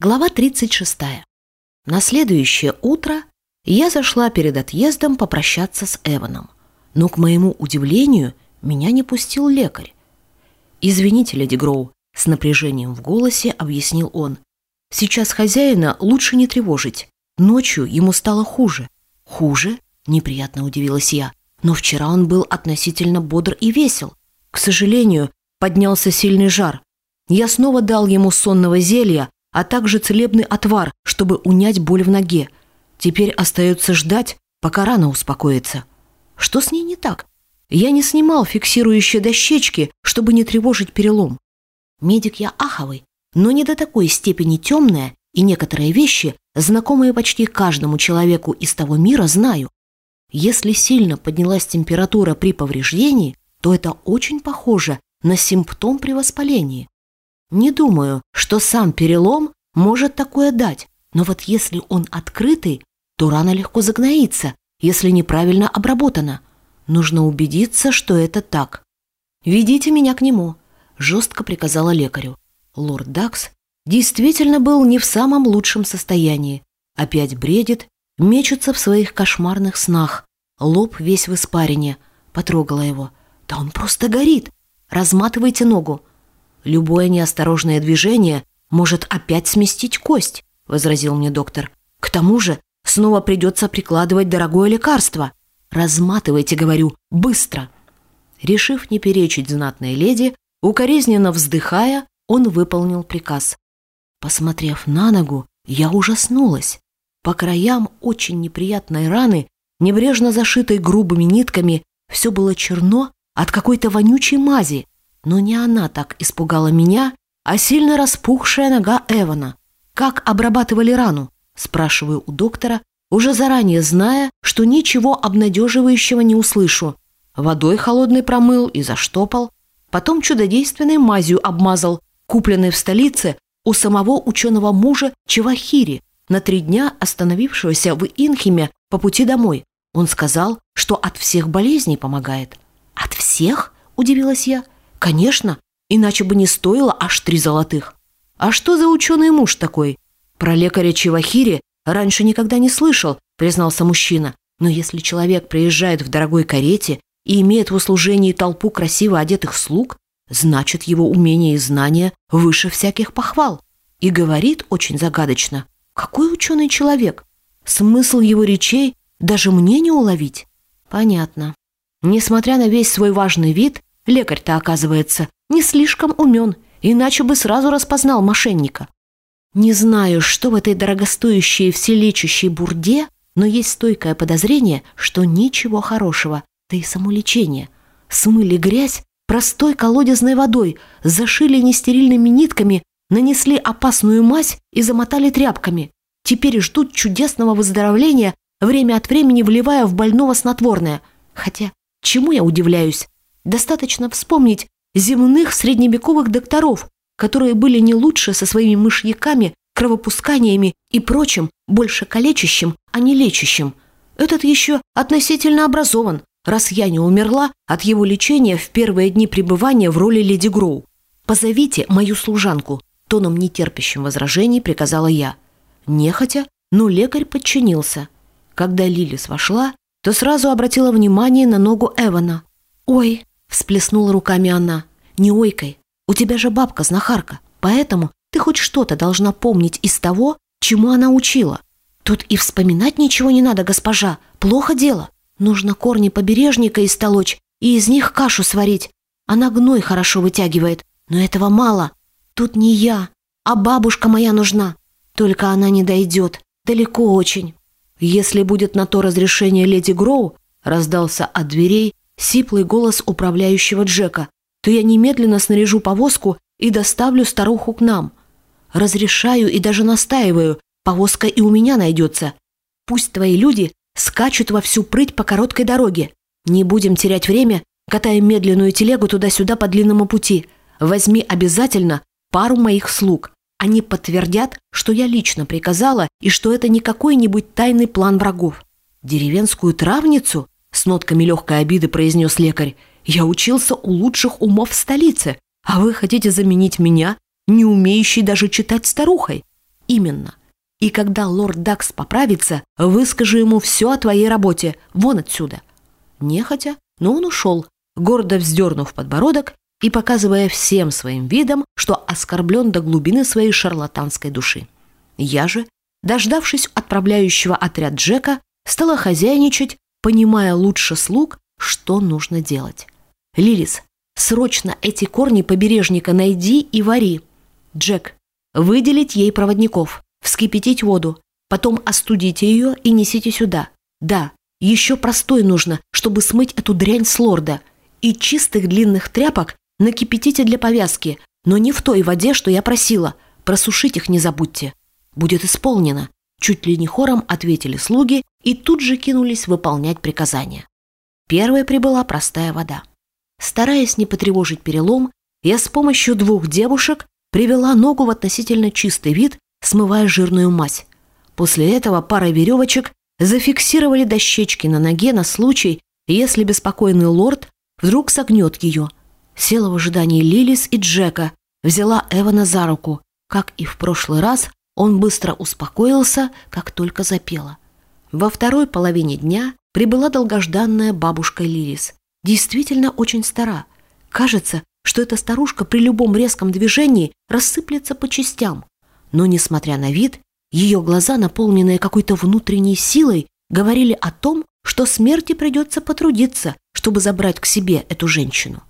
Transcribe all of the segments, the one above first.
Глава 36. На следующее утро я зашла перед отъездом попрощаться с Эваном. Но, к моему удивлению, меня не пустил лекарь. «Извините, леди Гроу», — с напряжением в голосе объяснил он. «Сейчас хозяина лучше не тревожить. Ночью ему стало хуже». «Хуже?» — неприятно удивилась я. «Но вчера он был относительно бодр и весел. К сожалению, поднялся сильный жар. Я снова дал ему сонного зелья, а также целебный отвар, чтобы унять боль в ноге. Теперь остается ждать, пока рана успокоится. Что с ней не так? Я не снимал фиксирующие дощечки, чтобы не тревожить перелом. Медик я аховый, но не до такой степени темная, и некоторые вещи, знакомые почти каждому человеку из того мира, знаю. Если сильно поднялась температура при повреждении, то это очень похоже на симптом при воспалении. Не думаю, что сам перелом может такое дать, но вот если он открытый, то рана легко загноится, если неправильно обработана. Нужно убедиться, что это так. «Ведите меня к нему», – жестко приказала лекарю. Лорд Дакс действительно был не в самом лучшем состоянии. Опять бредит, мечется в своих кошмарных снах. Лоб весь в испарине. Потрогала его. «Да он просто горит! Разматывайте ногу!» Любое неосторожное движение может опять сместить кость, возразил мне доктор. К тому же снова придется прикладывать дорогое лекарство. Разматывайте, говорю, быстро. Решив не перечить знатной леди, укоризненно вздыхая, он выполнил приказ. Посмотрев на ногу, я ужаснулась. По краям очень неприятной раны, небрежно зашитой грубыми нитками, все было черно от какой-то вонючей мази. Но не она так испугала меня, а сильно распухшая нога Эвана. «Как обрабатывали рану?» – спрашиваю у доктора, уже заранее зная, что ничего обнадеживающего не услышу. Водой холодной промыл и заштопал. Потом чудодейственной мазью обмазал, купленной в столице у самого ученого мужа Чевахири, на три дня остановившегося в Инхиме по пути домой. Он сказал, что от всех болезней помогает. «От всех?» – удивилась я. Конечно, иначе бы не стоило аж три золотых. А что за ученый муж такой? Про лекаря Чивахири раньше никогда не слышал, признался мужчина. Но если человек приезжает в дорогой карете и имеет в услужении толпу красиво одетых слуг, значит, его умения и знания выше всяких похвал. И говорит очень загадочно. Какой ученый человек? Смысл его речей даже мне не уловить. Понятно. Несмотря на весь свой важный вид, Лекарь-то, оказывается, не слишком умен, иначе бы сразу распознал мошенника. Не знаю, что в этой дорогостоящей вселечащей бурде, но есть стойкое подозрение, что ничего хорошего, да и самолечение. Смыли грязь простой колодезной водой, зашили нестерильными нитками, нанесли опасную мазь и замотали тряпками. Теперь ждут чудесного выздоровления, время от времени вливая в больного снотворное. Хотя, чему я удивляюсь? Достаточно вспомнить земных средневековых докторов, которые были не лучше со своими мышьяками, кровопусканиями и прочим, больше калечащим, а не лечащим. Этот еще относительно образован, раз я не умерла от его лечения в первые дни пребывания в роли леди Гроу. «Позовите мою служанку», – тоном нетерпящим возражений приказала я. Нехотя, но лекарь подчинился. Когда Лилис вошла, то сразу обратила внимание на ногу Эвана. «Ой, Всплеснула руками она. «Не ойкой. У тебя же бабка-знахарка, поэтому ты хоть что-то должна помнить из того, чему она учила. Тут и вспоминать ничего не надо, госпожа. Плохо дело. Нужно корни побережника истолочь и из них кашу сварить. Она гной хорошо вытягивает, но этого мало. Тут не я, а бабушка моя нужна. Только она не дойдет. Далеко очень». «Если будет на то разрешение леди Гроу», раздался от дверей сиплый голос управляющего Джека, то я немедленно снаряжу повозку и доставлю старуху к нам. Разрешаю и даже настаиваю, повозка и у меня найдется. Пусть твои люди скачут во всю прыть по короткой дороге. Не будем терять время, катая медленную телегу туда-сюда по длинному пути. Возьми обязательно пару моих слуг. Они подтвердят, что я лично приказала и что это не какой-нибудь тайный план врагов. Деревенскую травницу? С нотками легкой обиды произнес лекарь. «Я учился у лучших умов в столице, а вы хотите заменить меня, не умеющей даже читать старухой? именно. И когда лорд Дакс поправится, выскажу ему все о твоей работе. Вон отсюда. Нехотя, но он ушел, гордо вздернув подбородок и показывая всем своим видом, что оскорблен до глубины своей шарлатанской души. Я же, дождавшись отправляющего отряд Джека, стала хозяйничать, понимая лучше слуг, что нужно делать. «Лилис, срочно эти корни побережника найди и вари. Джек, выделить ей проводников, вскипятить воду, потом остудите ее и несите сюда. Да, еще простой нужно, чтобы смыть эту дрянь с лорда. И чистых длинных тряпок накипятите для повязки, но не в той воде, что я просила. Просушить их не забудьте. Будет исполнено. Чуть ли не хором ответили слуги и тут же кинулись выполнять приказания. Первой прибыла простая вода. Стараясь не потревожить перелом, я с помощью двух девушек привела ногу в относительно чистый вид, смывая жирную мазь. После этого пара веревочек зафиксировали дощечки на ноге на случай, если беспокойный лорд вдруг согнет ее. Села в ожидании Лилис и Джека, взяла Эвана за руку. Как и в прошлый раз, он быстро успокоился, как только запела. Во второй половине дня прибыла долгожданная бабушка Лилис. Действительно очень стара. Кажется, что эта старушка при любом резком движении рассыплется по частям. Но, несмотря на вид, ее глаза, наполненные какой-то внутренней силой, говорили о том, что смерти придется потрудиться, чтобы забрать к себе эту женщину.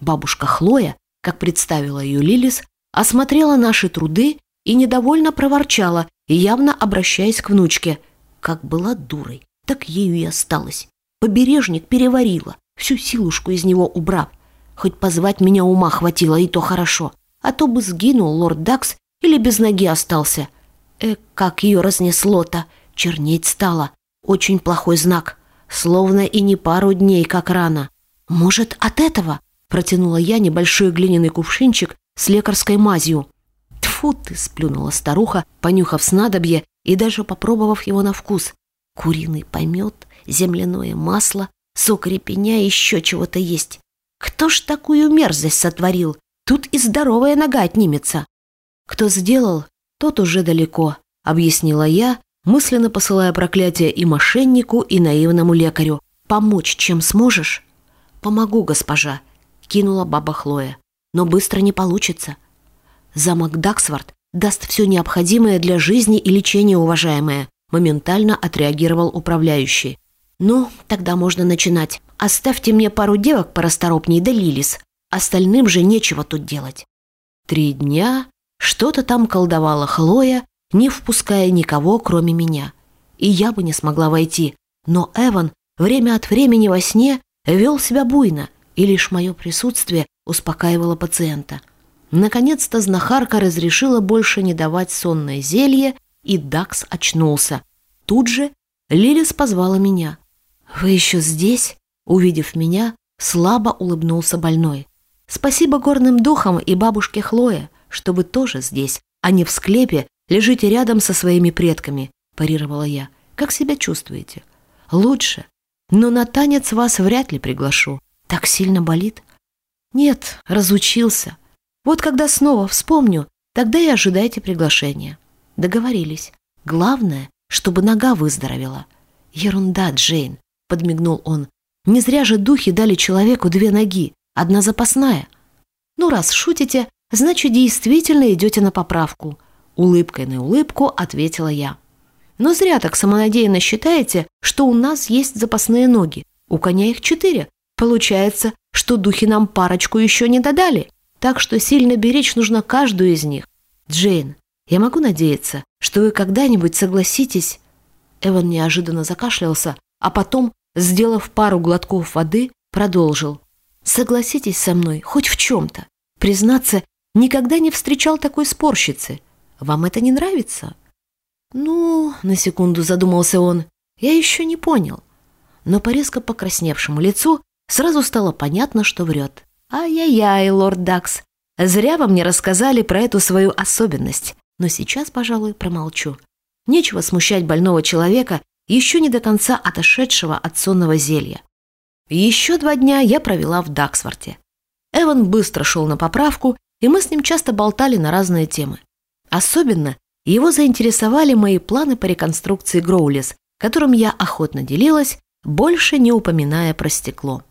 Бабушка Хлоя, как представила ее Лилис, осмотрела наши труды и недовольно проворчала, явно обращаясь к внучке – как была дурой, так ею и осталась. Побережник переварила, всю силушку из него убрав. Хоть позвать меня ума хватило, и то хорошо. А то бы сгинул лорд Дакс или без ноги остался. Э, как ее разнесло-то! Чернеть стало. Очень плохой знак. Словно и не пару дней, как рано. Может, от этого? Протянула я небольшой глиняный кувшинчик с лекарской мазью. Тфу ты, сплюнула старуха, понюхав снадобье и даже попробовав его на вкус. Куриный помет, земляное масло, сок репеня и еще чего-то есть. Кто ж такую мерзость сотворил? Тут и здоровая нога отнимется. Кто сделал, тот уже далеко, объяснила я, мысленно посылая проклятие и мошеннику, и наивному лекарю. Помочь чем сможешь? Помогу, госпожа, кинула баба Хлоя. Но быстро не получится. Замок Даксворт даст все необходимое для жизни и лечения, уважаемая», моментально отреагировал управляющий. «Ну, тогда можно начинать. Оставьте мне пару девок порасторопней да Лилис. Остальным же нечего тут делать». Три дня что-то там колдовала Хлоя, не впуская никого, кроме меня. И я бы не смогла войти. Но Эван время от времени во сне вел себя буйно, и лишь мое присутствие успокаивало пациента. Наконец-то знахарка разрешила больше не давать сонное зелье, и Дакс очнулся. Тут же Лилис позвала меня. «Вы еще здесь?» Увидев меня, слабо улыбнулся больной. «Спасибо горным духам и бабушке Хлое, что вы тоже здесь, а не в склепе лежите рядом со своими предками», парировала я. «Как себя чувствуете?» «Лучше, но на танец вас вряд ли приглашу. Так сильно болит?» «Нет, разучился. Вот когда снова вспомню, тогда и ожидайте приглашения. Договорились. Главное, чтобы нога выздоровела. Ерунда, Джейн, подмигнул он. Не зря же духи дали человеку две ноги, одна запасная. Ну, раз шутите, значит, действительно идете на поправку. Улыбкой на улыбку ответила я. Но зря так самонадеянно считаете, что у нас есть запасные ноги. У коня их четыре. Получается, что духи нам парочку еще не додали так что сильно беречь нужно каждую из них. Джейн, я могу надеяться, что вы когда-нибудь согласитесь...» Эван неожиданно закашлялся, а потом, сделав пару глотков воды, продолжил. «Согласитесь со мной хоть в чем-то. Признаться, никогда не встречал такой спорщицы. Вам это не нравится?» «Ну...» — на секунду задумался он. «Я еще не понял». Но по резко покрасневшему лицу сразу стало понятно, что врет. «Ай-яй-яй, лорд Дакс, зря вы мне рассказали про эту свою особенность, но сейчас, пожалуй, промолчу. Нечего смущать больного человека, еще не до конца отошедшего от сонного зелья. Еще два дня я провела в Даксворте. Эван быстро шел на поправку, и мы с ним часто болтали на разные темы. Особенно его заинтересовали мои планы по реконструкции Гроулис, которым я охотно делилась, больше не упоминая про стекло.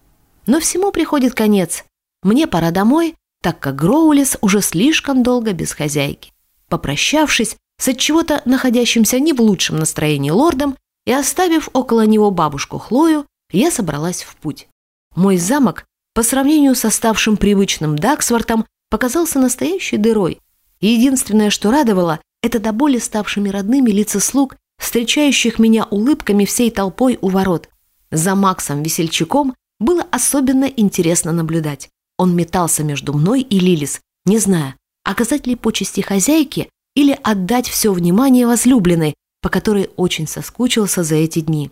Но всему приходит конец. Мне пора домой, так как Гроулис уже слишком долго без хозяйки. Попрощавшись с отчего-то находящимся не в лучшем настроении лордом и оставив около него бабушку Хлою, я собралась в путь. Мой замок, по сравнению с оставшим привычным Даксвортом, показался настоящей дырой. единственное, что радовало, это до боли ставшими родными лица слуг, встречающих меня улыбками всей толпой у ворот. За Максом Весельчаком было особенно интересно наблюдать. Он метался между мной и Лилис, не зная, оказать ли почести хозяйке или отдать все внимание возлюбленной, по которой очень соскучился за эти дни.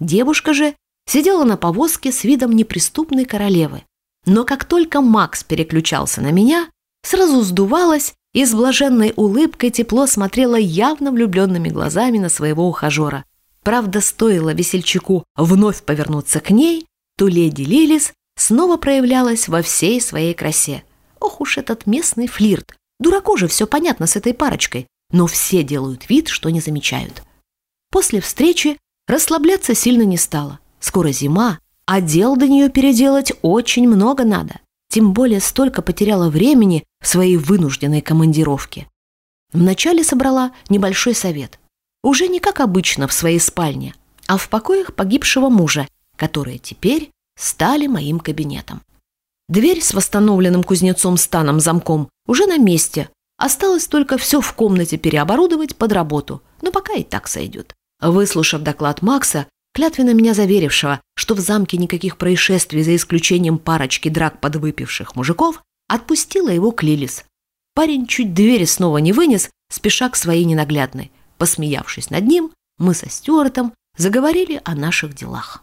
Девушка же сидела на повозке с видом неприступной королевы. Но как только Макс переключался на меня, сразу сдувалась и с блаженной улыбкой тепло смотрела явно влюбленными глазами на своего ухажера. Правда, стоило весельчаку вновь повернуться к ней, то леди Лилис снова проявлялась во всей своей красе. Ох уж этот местный флирт! Дураку же все понятно с этой парочкой, но все делают вид, что не замечают. После встречи расслабляться сильно не стало. Скоро зима, а дел до нее переделать очень много надо. Тем более столько потеряла времени в своей вынужденной командировке. Вначале собрала небольшой совет. Уже не как обычно в своей спальне, а в покоях погибшего мужа, которые теперь стали моим кабинетом. Дверь с восстановленным кузнецом станом замком уже на месте. Осталось только все в комнате переоборудовать под работу, но пока и так сойдет. Выслушав доклад Макса, клятвенно меня заверившего, что в замке никаких происшествий за исключением парочки драк подвыпивших мужиков, отпустила его к Лилис. Парень чуть двери снова не вынес, спеша к своей ненаглядной. Посмеявшись над ним, мы со Стюартом заговорили о наших делах.